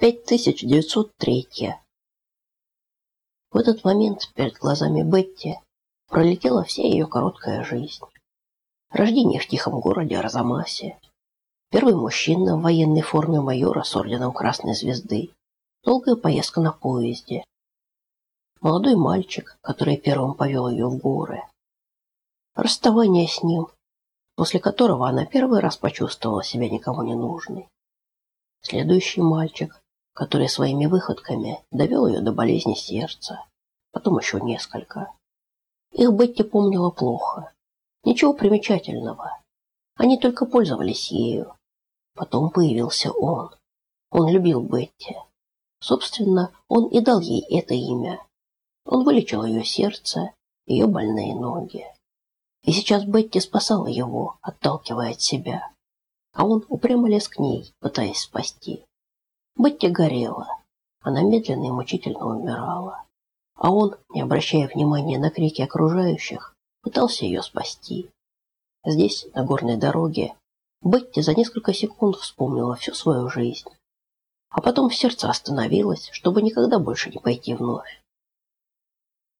5903. В этот момент перед глазами Бетти пролетела вся ее короткая жизнь. Рождение в тихом городе Арзамасе, первый мужчина в военной форме майора с орденом Красной Звезды, долгая поездка на поезде, молодой мальчик, который первым повел ее в горы, расставание с ним, после которого она первый раз почувствовала себя никому не нужной. Следующий мальчик, который своими выходками довел ее до болезни сердца. Потом еще несколько. Их Бетти помнила плохо. Ничего примечательного. Они только пользовались ею. Потом появился он. Он любил Бетти. Собственно, он и дал ей это имя. Он вылечил ее сердце, ее больные ноги. И сейчас Бетти спасала его, отталкивая от себя. А он упрямо лез к ней, пытаясь спасти. Бетти горела. Она медленно и мучительно умирала. А он, не обращая внимания на крики окружающих, пытался ее спасти. Здесь, на горной дороге, Бетти за несколько секунд вспомнила всю свою жизнь. А потом сердце остановилась, чтобы никогда больше не пойти вновь.